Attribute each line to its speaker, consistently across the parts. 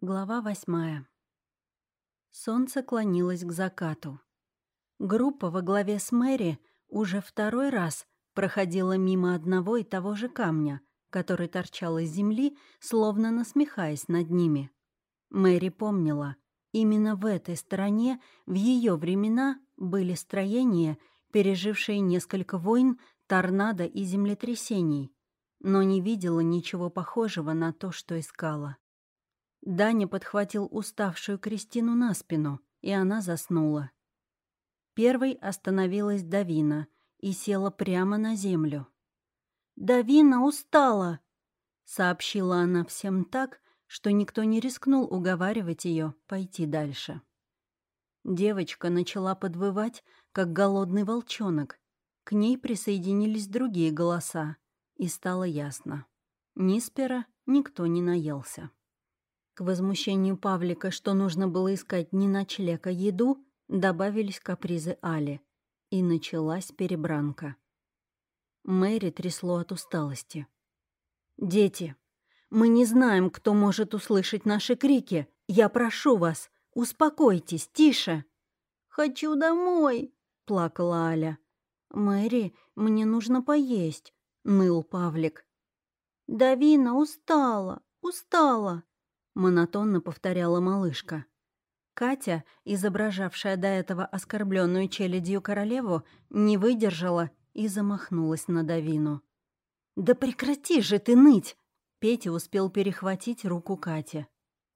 Speaker 1: Глава восьмая. Солнце клонилось к закату. Группа во главе с Мэри уже второй раз проходила мимо одного и того же камня, который торчал из земли, словно насмехаясь над ними. Мэри помнила, именно в этой стороне в ее времена были строения, пережившие несколько войн, торнадо и землетрясений, но не видела ничего похожего на то, что искала. Даня подхватил уставшую Кристину на спину, и она заснула. Первой остановилась Давина и села прямо на землю. «Давина устала!» — сообщила она всем так, что никто не рискнул уговаривать ее пойти дальше. Девочка начала подвывать, как голодный волчонок. К ней присоединились другие голоса, и стало ясно. Ни спера никто не наелся. К возмущению Павлика, что нужно было искать не ночлег, а еду, добавились капризы Али. И началась перебранка. Мэри трясло от усталости. «Дети, мы не знаем, кто может услышать наши крики. Я прошу вас, успокойтесь, тише!» «Хочу домой!» — плакала Аля. «Мэри, мне нужно поесть», — ныл Павлик. «Давина устала, устала!» Монотонно повторяла малышка. Катя, изображавшая до этого оскорбленную челядью королеву, не выдержала и замахнулась на Давину. «Да прекрати же ты ныть!» Петя успел перехватить руку Кати.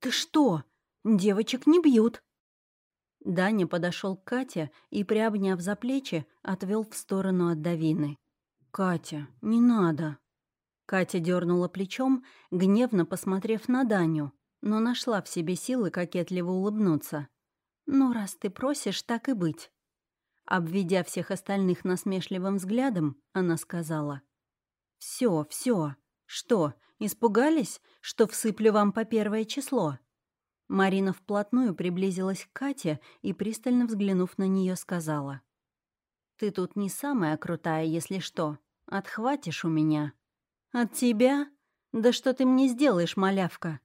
Speaker 1: «Ты что? Девочек не бьют!» Даня подошел к Кате и, приобняв за плечи, отвел в сторону от Давины. «Катя, не надо!» Катя дернула плечом, гневно посмотрев на Даню, но нашла в себе силы кокетливо улыбнуться. «Ну, раз ты просишь, так и быть». Обведя всех остальных насмешливым взглядом, она сказала. «Все, все. Что, испугались, что всыплю вам по первое число?» Марина вплотную приблизилась к Кате и, пристально взглянув на нее, сказала. «Ты тут не самая крутая, если что. Отхватишь у меня». «От тебя? Да что ты мне сделаешь, малявка?»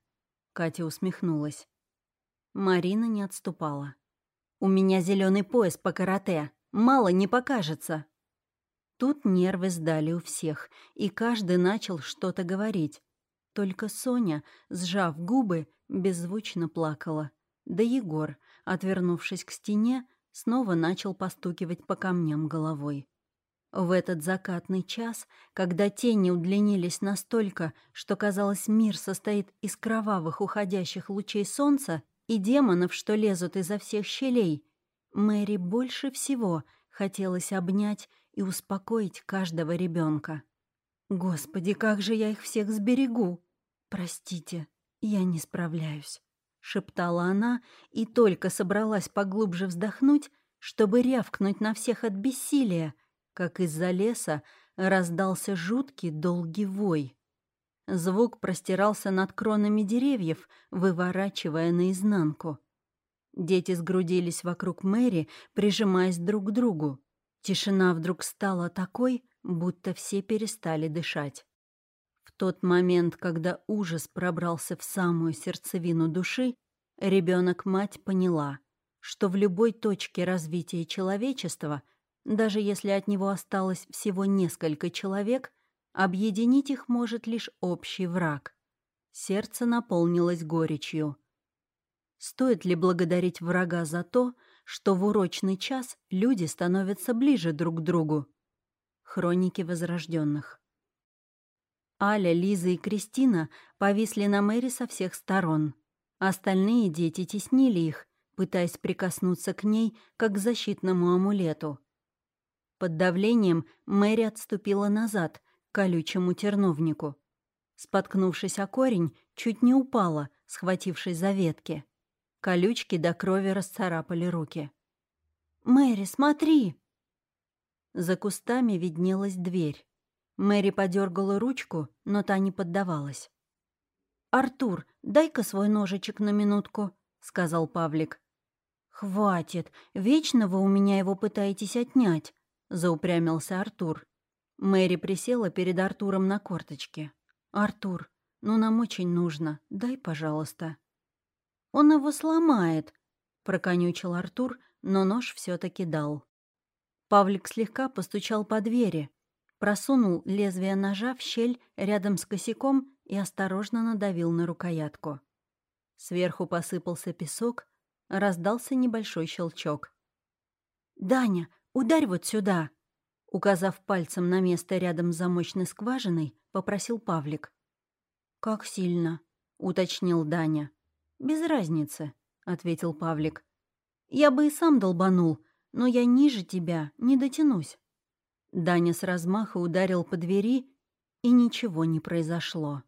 Speaker 1: Катя усмехнулась. Марина не отступала. «У меня зеленый пояс по карате. Мало не покажется». Тут нервы сдали у всех, и каждый начал что-то говорить. Только Соня, сжав губы, беззвучно плакала. Да Егор, отвернувшись к стене, снова начал постукивать по камням головой. В этот закатный час, когда тени удлинились настолько, что, казалось, мир состоит из кровавых уходящих лучей солнца и демонов, что лезут изо всех щелей, Мэри больше всего хотелось обнять и успокоить каждого ребенка. «Господи, как же я их всех сберегу! Простите, я не справляюсь», — шептала она и только собралась поглубже вздохнуть, чтобы рявкнуть на всех от бессилия — как из-за леса раздался жуткий долгий вой. Звук простирался над кронами деревьев, выворачивая наизнанку. Дети сгрудились вокруг Мэри, прижимаясь друг к другу. Тишина вдруг стала такой, будто все перестали дышать. В тот момент, когда ужас пробрался в самую сердцевину души, ребенок-мать поняла, что в любой точке развития человечества — даже если от него осталось всего несколько человек, объединить их может лишь общий враг. Сердце наполнилось горечью. Стоит ли благодарить врага за то, что в урочный час люди становятся ближе друг к другу? Хроники возрожденных. Аля, Лиза и Кристина повисли на Мэри со всех сторон. Остальные дети теснили их, пытаясь прикоснуться к ней, как к защитному амулету. Под давлением Мэри отступила назад, к колючему терновнику. Споткнувшись о корень, чуть не упала, схватившись за ветки. Колючки до крови расцарапали руки. «Мэри, смотри!» За кустами виднелась дверь. Мэри подергала ручку, но та не поддавалась. «Артур, дай-ка свой ножичек на минутку», — сказал Павлик. «Хватит, вечно вы у меня его пытаетесь отнять», — заупрямился Артур. Мэри присела перед Артуром на корточке. «Артур, ну нам очень нужно. Дай, пожалуйста». Он его сломает», — проконючил Артур, но нож все таки дал. Павлик слегка постучал по двери, просунул лезвие ножа в щель рядом с косяком и осторожно надавил на рукоятку. Сверху посыпался песок, раздался небольшой щелчок. «Даня, ударь вот сюда!» Указав пальцем на место рядом с замочной скважиной, попросил Павлик. «Как сильно?» — уточнил Даня. «Без разницы», — ответил Павлик. «Я бы и сам долбанул, но я ниже тебя не дотянусь». Даня с размаха ударил по двери, и ничего не произошло.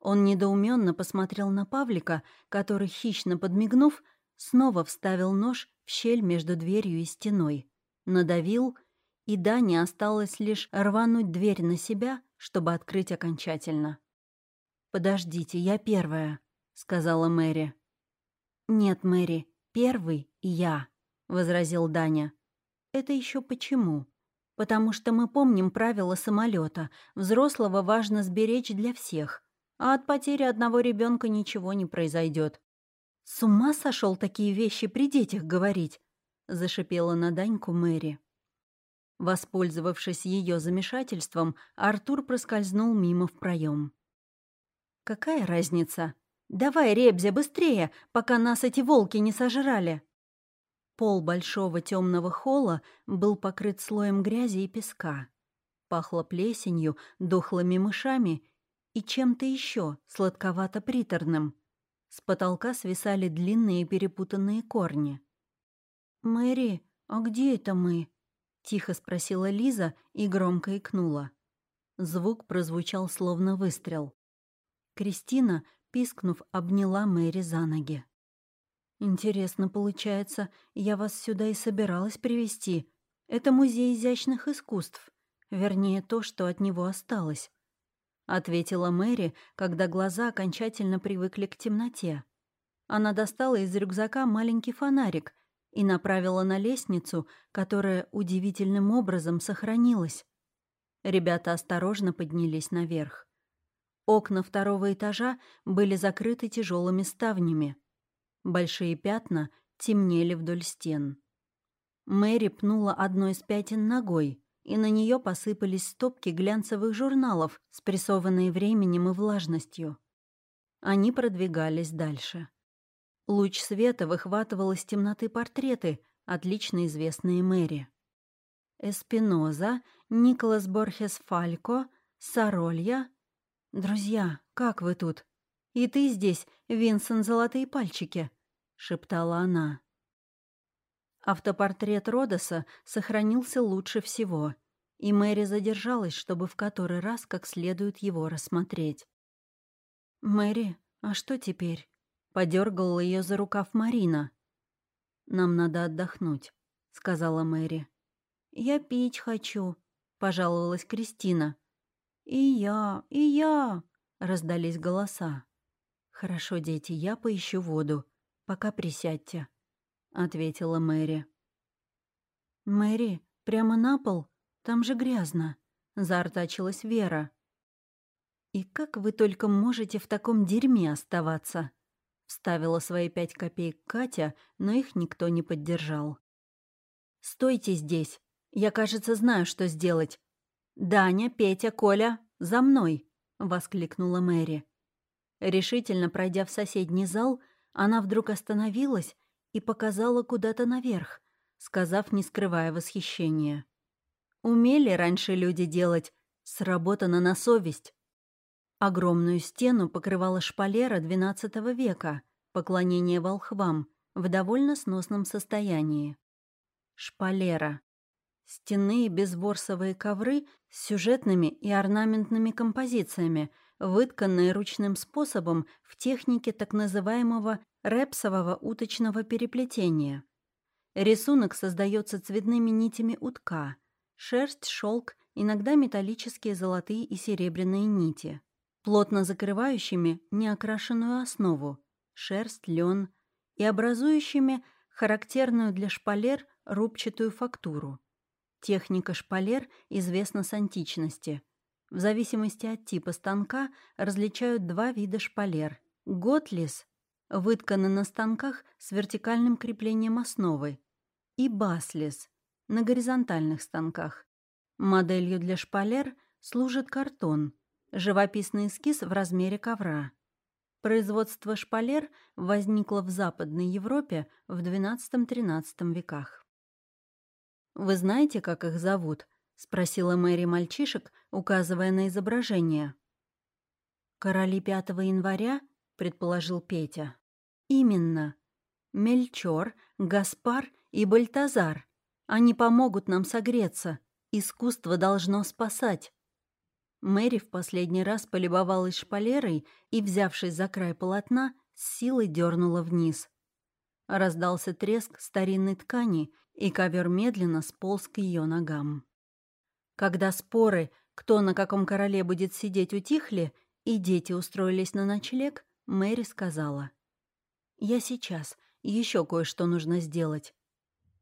Speaker 1: Он недоуменно посмотрел на Павлика, который, хищно подмигнув, снова вставил нож в щель между дверью и стеной, надавил, и Дане осталось лишь рвануть дверь на себя, чтобы открыть окончательно. «Подождите, я первая», — сказала Мэри. «Нет, Мэри, первый я», — возразил Даня. «Это еще почему?» «Потому что мы помним правила самолета. Взрослого важно сберечь для всех а от потери одного ребенка ничего не произойдет. «С ума сошел такие вещи при детях говорить?» — зашипела на Даньку Мэри. Воспользовавшись ее замешательством, Артур проскользнул мимо в проем. «Какая разница? Давай, Ребзя, быстрее, пока нас эти волки не сожрали!» Пол большого темного холла был покрыт слоем грязи и песка. Пахло плесенью, дохлыми мышами и чем-то еще сладковато-приторным. С потолка свисали длинные перепутанные корни. «Мэри, а где это мы?» — тихо спросила Лиза и громко икнула. Звук прозвучал словно выстрел. Кристина, пискнув, обняла Мэри за ноги. «Интересно получается, я вас сюда и собиралась привести. Это музей изящных искусств. Вернее, то, что от него осталось. — ответила Мэри, когда глаза окончательно привыкли к темноте. Она достала из рюкзака маленький фонарик и направила на лестницу, которая удивительным образом сохранилась. Ребята осторожно поднялись наверх. Окна второго этажа были закрыты тяжелыми ставнями. Большие пятна темнели вдоль стен. Мэри пнула одной из пятен ногой — и на нее посыпались стопки глянцевых журналов, спрессованные временем и влажностью. Они продвигались дальше. Луч света выхватывал из темноты портреты, отлично известные Мэри. Эспиноза, Николас Борхес Фалько, Саролья. «Друзья, как вы тут? И ты здесь, Винсент Золотые Пальчики», — шептала она. Автопортрет Родоса сохранился лучше всего, и Мэри задержалась, чтобы в который раз как следует его рассмотреть. «Мэри, а что теперь?» — подергала ее за рукав Марина. «Нам надо отдохнуть», — сказала Мэри. «Я пить хочу», — пожаловалась Кристина. «И я, и я», — раздались голоса. «Хорошо, дети, я поищу воду. Пока присядьте» ответила Мэри. «Мэри, прямо на пол? Там же грязно», — заортачилась Вера. «И как вы только можете в таком дерьме оставаться?» Вставила свои пять копеек Катя, но их никто не поддержал. «Стойте здесь. Я, кажется, знаю, что сделать. Даня, Петя, Коля, за мной!» — воскликнула Мэри. Решительно пройдя в соседний зал, она вдруг остановилась и показала куда-то наверх, сказав, не скрывая восхищения. Умели раньше люди делать, сработано на совесть. Огромную стену покрывала шпалера XII века, поклонение волхвам, в довольно сносном состоянии. Шпалера. Стенные безворсовые ковры с сюжетными и орнаментными композициями, вытканные ручным способом в технике так называемого репсового уточного переплетения. Рисунок создается цветными нитями утка, шерсть, шелк, иногда металлические золотые и серебряные нити, плотно закрывающими неокрашенную основу, шерсть, лен и образующими характерную для шпалер рубчатую фактуру. Техника шпалер известна с античности. В зависимости от типа станка различают два вида шпалер – готлис вытканы на станках с вертикальным креплением основы, и баслис на горизонтальных станках. Моделью для шпалер служит картон, живописный эскиз в размере ковра. Производство шпалер возникло в Западной Европе в XII-XIII веках. «Вы знаете, как их зовут?» — спросила Мэри мальчишек, указывая на изображение. «Короли 5 января?» — предположил Петя. «Именно. Мельчор, Гаспар и Бальтазар. Они помогут нам согреться. Искусство должно спасать». Мэри в последний раз полюбовалась шпалерой и, взявшись за край полотна, с силой дернула вниз. Раздался треск старинной ткани, и ковер медленно сполз к ее ногам. Когда споры, кто на каком короле будет сидеть, утихли, и дети устроились на ночлег, Мэри сказала. «Я сейчас. Еще кое-что нужно сделать».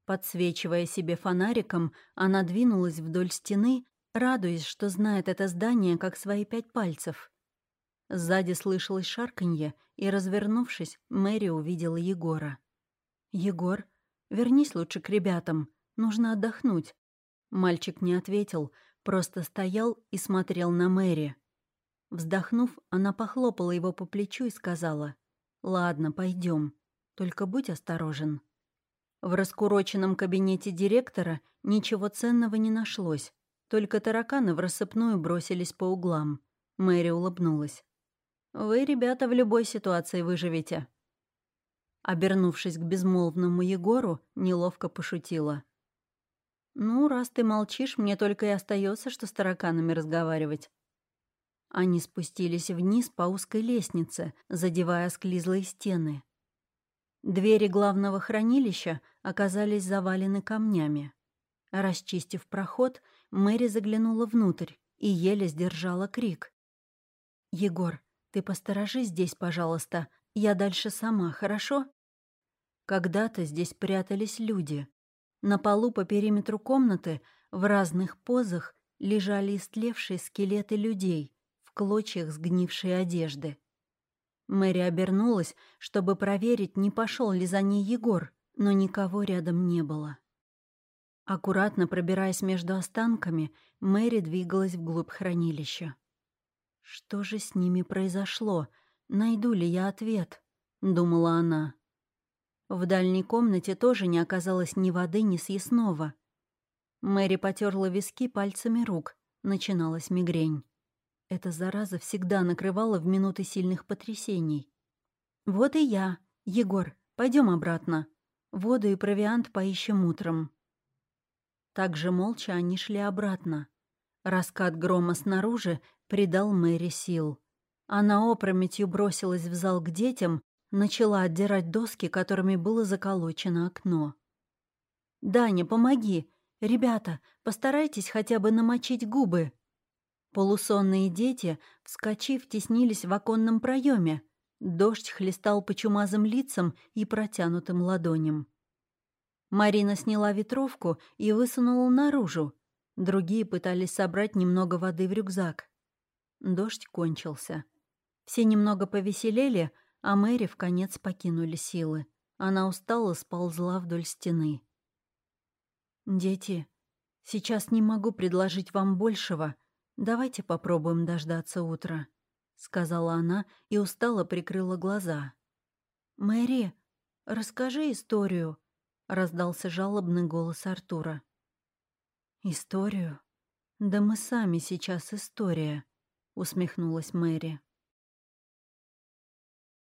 Speaker 1: Подсвечивая себе фонариком, она двинулась вдоль стены, радуясь, что знает это здание как свои пять пальцев. Сзади слышалось шарканье, и, развернувшись, Мэри увидела Егора. «Егор, вернись лучше к ребятам, нужно отдохнуть». Мальчик не ответил, просто стоял и смотрел на Мэри. Вздохнув, она похлопала его по плечу и сказала, «Ладно, пойдем, только будь осторожен». В раскуроченном кабинете директора ничего ценного не нашлось, только тараканы в рассыпную бросились по углам. Мэри улыбнулась. «Вы, ребята, в любой ситуации выживете». Обернувшись к безмолвному Егору, неловко пошутила. «Ну, раз ты молчишь, мне только и остается, что с тараканами разговаривать». Они спустились вниз по узкой лестнице, задевая склизлые стены. Двери главного хранилища оказались завалены камнями. Расчистив проход, Мэри заглянула внутрь и еле сдержала крик. «Егор, ты посторожи здесь, пожалуйста. Я дальше сама, хорошо?» Когда-то здесь прятались люди. На полу по периметру комнаты в разных позах лежали истлевшие скелеты людей, клочьях сгнившей одежды. Мэри обернулась, чтобы проверить, не пошел ли за ней Егор, но никого рядом не было. Аккуратно пробираясь между останками, Мэри двигалась вглубь хранилища. «Что же с ними произошло? Найду ли я ответ?» — думала она. В дальней комнате тоже не оказалось ни воды, ни съестного. Мэри потерла виски пальцами рук. Начиналась мигрень. Эта зараза всегда накрывала в минуты сильных потрясений. «Вот и я. Егор, пойдем обратно. Воду и провиант поищем утром». Так же молча они шли обратно. Раскат грома снаружи придал Мэри сил. Она опрометью бросилась в зал к детям, начала отдирать доски, которыми было заколочено окно. «Даня, помоги! Ребята, постарайтесь хотя бы намочить губы!» Полусонные дети, вскочив, теснились в оконном проеме. Дождь хлестал по чумазым лицам и протянутым ладоням. Марина сняла ветровку и высунула наружу. Другие пытались собрать немного воды в рюкзак. Дождь кончился. Все немного повеселели, а Мэри в конец покинули силы. Она устала, сползла вдоль стены. «Дети, сейчас не могу предложить вам большего», «Давайте попробуем дождаться утра», — сказала она и устало прикрыла глаза. «Мэри, расскажи историю», — раздался жалобный голос Артура. «Историю? Да мы сами сейчас история», — усмехнулась Мэри.